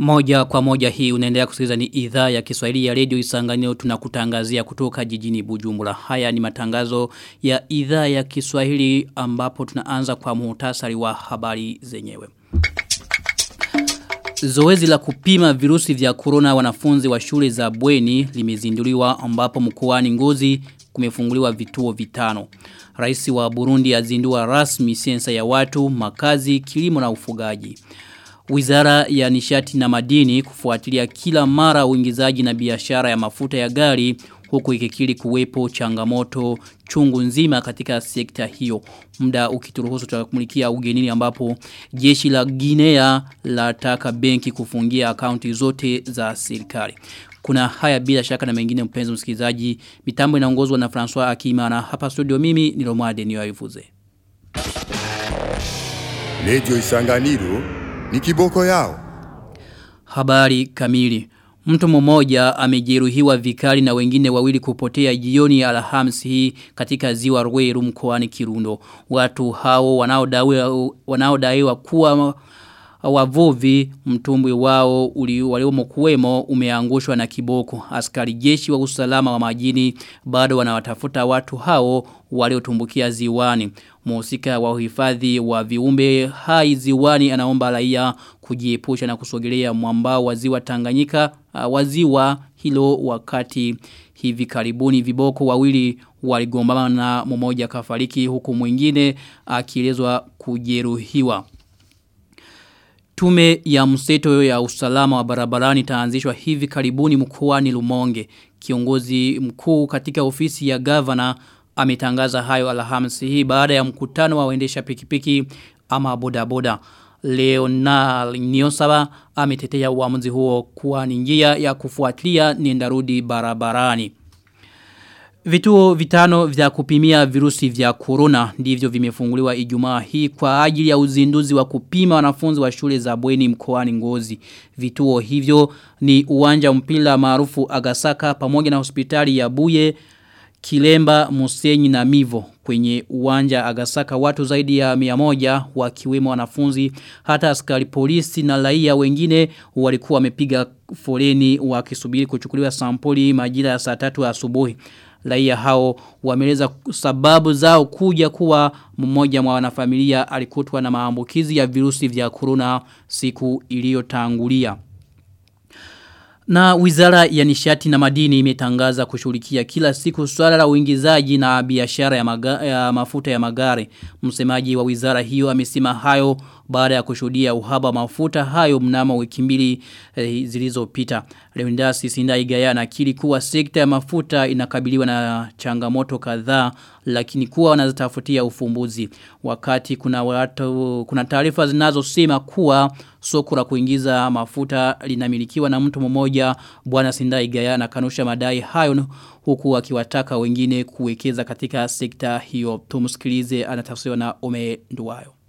Moja kwa moja hii unaendelea kusikiliza ni idhaa ya Kiswahili ya Radio Isanganiro tunakutangazia kutoka jijini Bujumbura. Haya ni matangazo ya idhaa ya Kiswahili ambapo tunaanza kwa muhtasari wa habari zenyewe. Zoezi la kupima virusi vya corona wanafunzi wa shule za bweni limezinduliwa ambapo mkoani Ngozi kumefunguliwa vituo vitano. Rais wa Burundi azindua rasmi sensa ya watu, makazi, kilimo na ufugaji. Wizara ya nishati na madini kufuatilia kila mara uingizaji na biashara ya mafuta ya gari huku ikikiri kuwepo changamoto chungu nzima katika sekta hiyo. Muda ukituruhusu tutakumlikia ugenini ambapo jeshi la Guinea lataka benki kufungia akaunti zote za serikali. Kuna haya bila shaka na mengine mpenzi msikilizaji. Mitambo inaongozwa na François Akima na hapa studio mimi ni Romade Niyoivuze. Radio Isanganiro ni kiboko yao. Habari kamili. Mtu mmoja amejeruhiwa vikali na wengine wawili kupotea jioni ya Alhamisi hii katika ziwa Rweru mkoani Kirundo. Watu hao wanaodaiwa kuwa wavuvi mtumbwi wao waliomo kuwemo umeangushwa na kiboko. Askari jeshi wa usalama wa majini bado wanawatafuta watu hao waliotumbukia ziwani. Mhusika wa uhifadhi wa viumbe hai ziwani anaomba raia kujiepusha na kusogelea mwambao wa ziwa Tanganyika uh, wa ziwa hilo wakati hivi karibuni viboko wawili waligombana na mmoja kafariki huku mwingine akielezwa kujeruhiwa. Tume ya mseto ya usalama wa barabarani taanzishwa hivi karibuni mkoani Lumonge. Kiongozi mkuu katika ofisi ya governor ametangaza hayo Alhamisi hii baada ya mkutano wa waendesha pikipiki ama bodaboda. Leonal Niosaba ametetea uamuzi huo kuwa ni njia ya kufuatilia nendarudi barabarani. Vituo vitano vya kupimia virusi vya corona ndivyo vimefunguliwa Ijumaa hii kwa ajili ya uzinduzi wa kupima wanafunzi wa shule za bweni mkoani Ngozi. Vituo hivyo ni uwanja mpila maarufu Agasaka pamoja na hospitali ya Buye Kilemba, Musenyi na Mivo kwenye uwanja Agasaka watu zaidi ya miamoja wakiwemo wanafunzi hata askari polisi na raia wengine walikuwa wamepiga foleni wakisubiri kuchukuliwa sampuli majira ya saa tatu asubuhi. Raia hao wameleza sababu zao kuja kuwa mmoja mwa wanafamilia alikutwa na maambukizi ya virusi vya corona siku iliyotangulia. Na wizara ya nishati na madini imetangaza kushughulikia kila siku swala la uingizaji na biashara ya, ya mafuta ya magari. Msemaji wa wizara hiyo amesema hayo baada ya kushuhudia uhaba mafuta hayo mnamo wiki mbili eh, zilizopita. Lewindasi na anakiri kuwa sekta ya mafuta inakabiliwa na changamoto kadhaa lakini kuwa wanazitafutia ufumbuzi. Wakati kuna watu kuna taarifa zinazosema kuwa soko la kuingiza mafuta linamilikiwa na mtu mmoja bwana Sindaigaya na kanusha madai hayo huku akiwataka wengine kuwekeza katika sekta hiyo. Tumsikilize anatafsiriwa na Ome Nduwayo.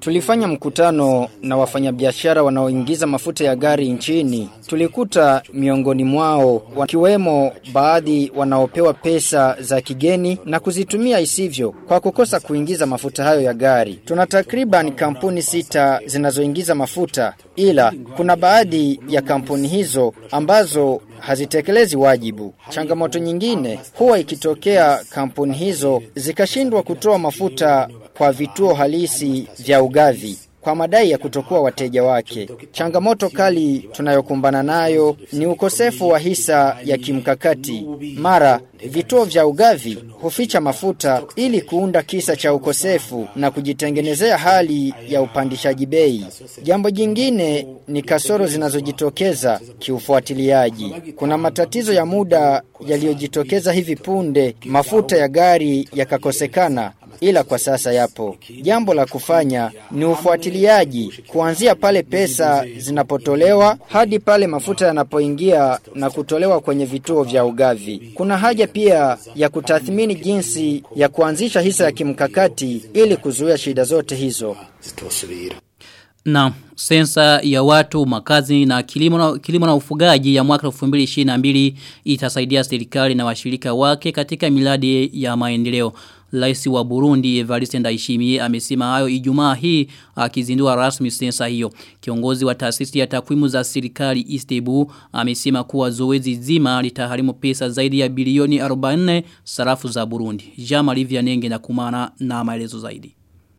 Tulifanya mkutano na wafanyabiashara wanaoingiza mafuta ya gari nchini. Tulikuta miongoni mwao wakiwemo baadhi wanaopewa pesa za kigeni na kuzitumia isivyo kwa kukosa kuingiza mafuta hayo ya gari. Tuna takriban kampuni sita zinazoingiza mafuta ila kuna baadhi ya kampuni hizo ambazo hazitekelezi wajibu. Changamoto nyingine huwa ikitokea kampuni hizo zikashindwa kutoa mafuta kwa vituo halisi vya ugavi kwa madai ya kutokuwa wateja wake. Changamoto kali tunayokumbana nayo ni ukosefu wa hisa ya kimkakati. Mara vituo vya ugavi huficha mafuta ili kuunda kisa cha ukosefu na kujitengenezea hali ya upandishaji bei. Jambo jingine ni kasoro zinazojitokeza kiufuatiliaji. Kuna matatizo ya muda yaliyojitokeza hivi punde, mafuta ya gari yakakosekana ila kwa sasa yapo. Jambo la kufanya ni ufuatiliaji kuanzia pale pesa zinapotolewa hadi pale mafuta yanapoingia na kutolewa kwenye vituo vya ugavi. Kuna haja pia ya kutathmini jinsi ya kuanzisha hisa ya kimkakati ili kuzuia shida zote hizo. Na sensa ya watu makazi na kilimo na, kilimo na ufugaji ya mwaka 2022 itasaidia serikali na washirika wake katika miradi ya maendeleo. Rais wa Burundi Evariste Ndayishimiye amesema hayo Ijumaa hii akizindua rasmi sensa hiyo. Kiongozi wa taasisi ya takwimu za serikali Istebu amesema kuwa zoezi zima litaharimu pesa zaidi ya bilioni 44 sarafu za Burundi. Jama Livia Nenge na kumana na maelezo zaidi.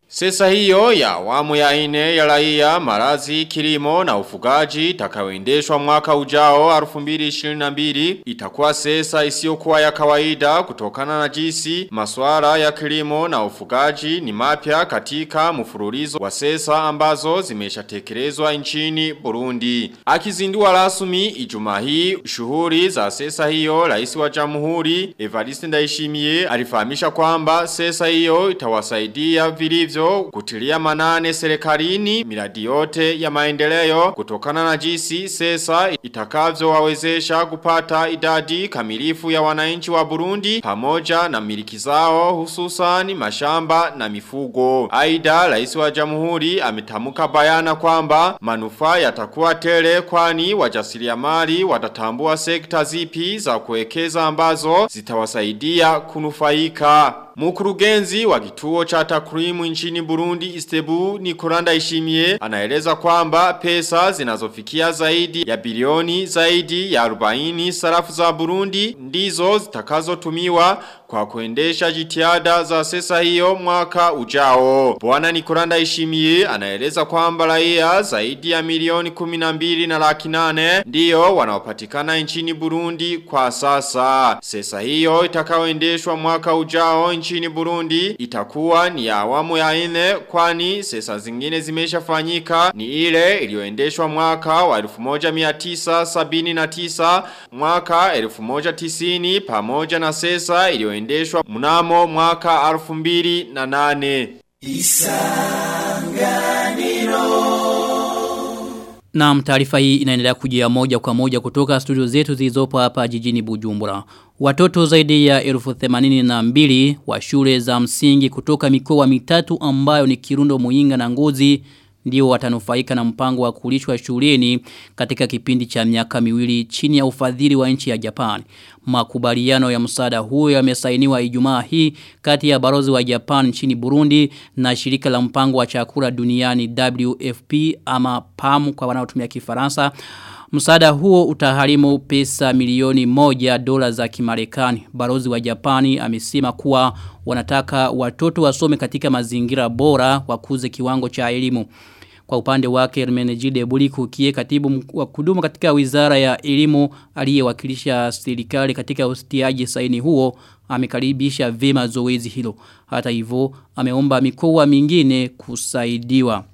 Sesa hiyo ya awamu ya ine ya raia, marazi, kilimo na ufugaji takawendeshwa mwaka ujao 2022 itakuwa sesa isiyokuwa ya kawaida kutokana na jisi maswara ya kilimo na ufugaji ni mapya katika mfululizo wa sesa ambazo zimesha tekerezwa nchini Burundi. Akizindua rasmi Ijumaa hii shughuli za sesa hiyo, rais wa jamuhuri Evariste Ndayishimiye alifahamisha kwamba sesa hiyo itawasaidia vilivyo hivyo kutilia manane serikalini miradi yote ya maendeleo kutokana na jinsi sesa itakavyo wawezesha kupata idadi kamilifu ya wananchi wa Burundi pamoja na miliki zao hususan mashamba na mifugo. Aida rais wa jamhuri ametamuka bayana kwamba manufaa yatakuwa tele kwani wajasiriamali watatambua sekta zipi za kuwekeza ambazo zitawasaidia kunufaika. Mukurugenzi wa kituo cha takrimu nchini Burundi Istebu Nikolanda Ishimie anaeleza kwamba pesa zinazofikia zaidi ya bilioni zaidi ya 40 sarafu za Burundi ndizo zitakazotumiwa kwa kuendesha jitihada za sesa hiyo mwaka ujao. Bwana Nikolanda Ishimie anaeleza kwamba raia zaidi ya milioni 12 na laki nane ndiyo wanaopatikana nchini Burundi kwa sasa. Sesa hiyo itakayoendeshwa mwaka ujao nchini Burundi itakuwa ni ya awamu ya ine kwani sesa zingine zimeshafanyika ni ile iliyoendeshwa mwaka wa 1979 mwaka 1990 pamoja na sesa iliyoendeshwa mnamo mwaka 2008 Na taarifa hii inaendelea kujia moja kwa moja kutoka studio zetu zilizopo hapa jijini Bujumbura. Watoto zaidi ya elfu themanini na mbili wa shule za msingi kutoka mikoa mitatu ambayo ni Kirundo Muinga na Ngozi ndio watanufaika na mpango wa kulishwa shuleni katika kipindi cha miaka miwili chini ya ufadhili wa nchi ya Japan. Makubaliano ya msaada huo yamesainiwa Ijumaa hii kati ya barozi wa Japan nchini Burundi na shirika la mpango wa chakula duniani WFP ama PAM kwa wanaotumia Kifaransa. Msaada huo utaharimu pesa milioni moja dola za kimarekani. Barozi wa Japani amesema kuwa wanataka watoto wasome katika mazingira bora wakuze kiwango cha elimu. Kwa upande wake Hermenegilde Buliku kie katibu wa kudumu katika wizara ya elimu aliyewakilisha serikali katika ustiaji saini huo amekaribisha vema zoezi hilo. Hata hivyo ameomba mikoa mingine kusaidiwa.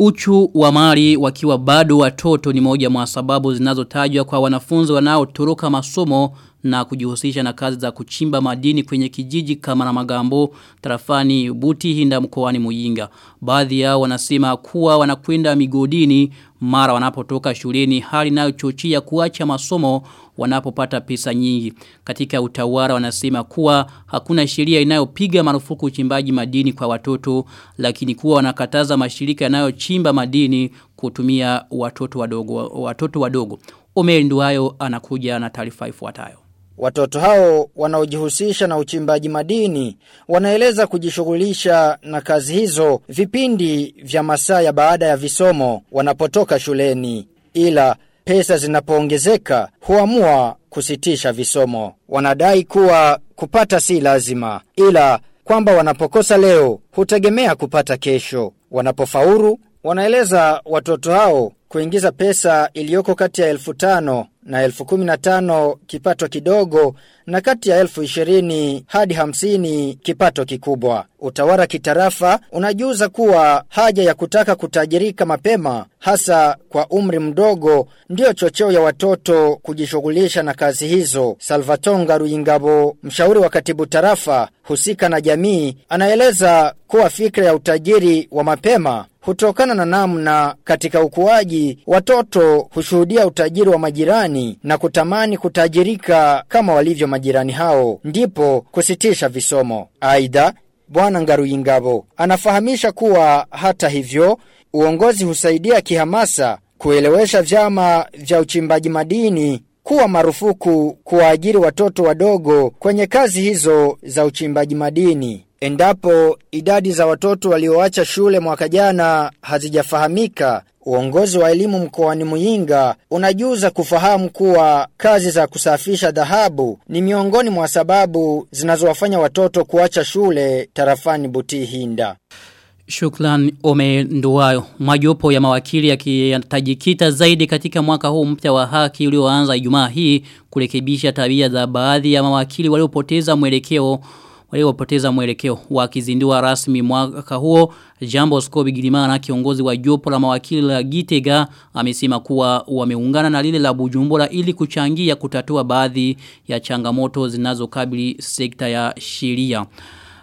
Uchu wa mali wakiwa bado watoto ni moja mwa sababu zinazotajwa kwa wanafunzi wanaotoroka masomo na kujihusisha na kazi za kuchimba madini kwenye kijiji kama na magambo tarafani buti hinda mkoani muyinga. Baadhi yao wanasema kuwa wanakwenda migodini mara wanapotoka shuleni hali nayo chochia kuacha masomo wanapopata pesa nyingi. Katika utawala wanasema kuwa hakuna sheria inayopiga marufuku uchimbaji madini kwa watoto lakini kuwa wanakataza mashirika yanayochimba madini kutumia watoto wadogo watoto wadogo. Omeri Nduwayo anakuja na taarifa ifuatayo. Watoto hao wanaojihusisha na uchimbaji madini wanaeleza kujishughulisha na kazi hizo vipindi vya masaa ya baada ya visomo wanapotoka shuleni ila pesa zinapoongezeka huamua kusitisha visomo. Wanadai kuwa kupata si lazima ila kwamba wanapokosa leo hutegemea kupata kesho. wanapofauru wanaeleza watoto hao kuingiza pesa iliyoko kati ya elfu tano na elfu kumi na tano kipato kidogo na kati ya elfu ishirini hadi hamsini kipato kikubwa. Utawara kitarafa unajuza kuwa haja ya kutaka kutajirika mapema hasa kwa umri mdogo ndio chocheo ya watoto kujishughulisha na kazi hizo. Salvatonga Ruingabo, mshauri wa katibu tarafa husika na jamii, anaeleza kuwa fikra ya utajiri wa mapema hutokana na namna katika ukuaji watoto hushuhudia utajiri wa majirani na kutamani kutajirika kama walivyo majirani hao ndipo kusitisha visomo. Aidha, Bwana Ngaruyingabo anafahamisha kuwa hata hivyo uongozi husaidia kihamasa kuelewesha vyama vya uchimbaji madini kuwa marufuku kuwaajiri watoto wadogo kwenye kazi hizo za uchimbaji madini. Endapo idadi za watoto walioacha shule mwaka jana hazijafahamika, uongozi wa elimu mkoani Muyinga unajuza kufahamu kuwa kazi za kusafisha dhahabu ni miongoni mwa sababu zinazowafanya watoto kuacha shule tarafani Butihinda. Shukran Ome. Majopo ya mawakili yakitajikita zaidi katika mwaka huu mpya wa haki ulioanza Ijumaa hii kurekebisha tabia za baadhi ya mawakili waliopoteza mwelekeo waliopoteza mwelekeo wakizindua rasmi mwaka huo Jambo Skobi Gilimana kiongozi wa jopo la mawakili la Gitega amesema kuwa wameungana na lile la Bujumbura ili kuchangia kutatua baadhi ya changamoto zinazokabili sekta ya sheria.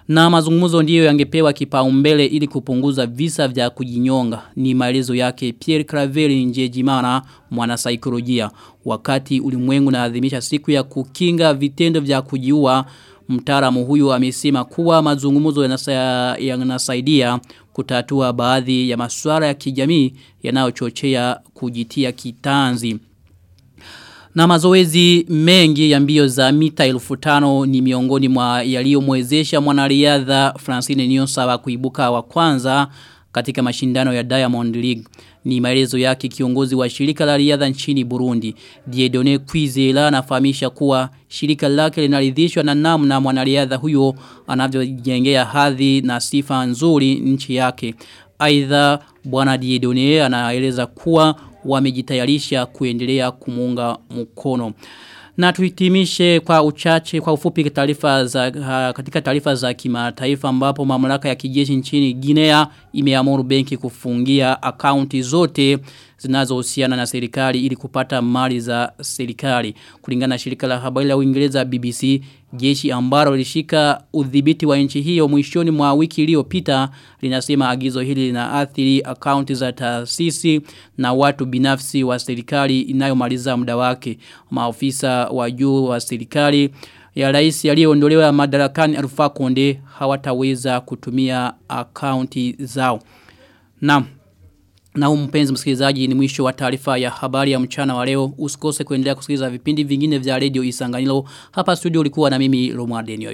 Na mazungumzo ndiyo yangepewa kipaumbele ili kupunguza visa vya kujinyonga. Ni maelezo yake Pierre Craveri Njejimana mwana saikolojia. Wakati ulimwengu naadhimisha siku ya kukinga vitendo vya kujiua, mtaalamu huyu amesema kuwa mazungumzo yanasaidia ya kutatua baadhi ya masuala ya kijamii yanayochochea kujitia kitanzi. Na mazoezi mengi ya mbio za mita elfu tano ni miongoni mwa yaliyomwezesha mwanariadha Francine Niyonsaba kuibuka wa kwanza katika mashindano ya Diamond League. Ni maelezo yake kiongozi wa shirika la riadha nchini Burundi. Diedone Kwizera anafahamisha kuwa shirika lake linaridhishwa na namna mwanariadha huyo anavyojengea hadhi na sifa nzuri nchi yake. Aidha bwana Diedone anaeleza kuwa wamejitayarisha kuendelea kumunga mkono. Na tuitimishe kwa uchache kwa ufupi taarifa za uh, katika taarifa za kimataifa ambapo mamlaka ya kijeshi nchini Guinea imeamuru benki kufungia akaunti zote zinazohusiana na serikali ili kupata mali za serikali. Kulingana na shirika la habari la Uingereza BBC, jeshi ambalo lilishika udhibiti wa nchi hiyo mwishoni mwa wiki iliyopita linasema agizo hili linaathiri akaunti za taasisi na watu binafsi wa serikali inayomaliza muda wake. Maofisa wa juu wa serikali ya rais aliyeondolewa madarakani Alpha Konde hawataweza kutumia akaunti zao. Naam. Na huu mpenzi msikilizaji ni mwisho wa taarifa ya habari ya mchana wa leo. Usikose kuendelea kusikiliza vipindi vingine vya redio Isanganilo. Hapa studio ulikuwa na mimi Romuald Denio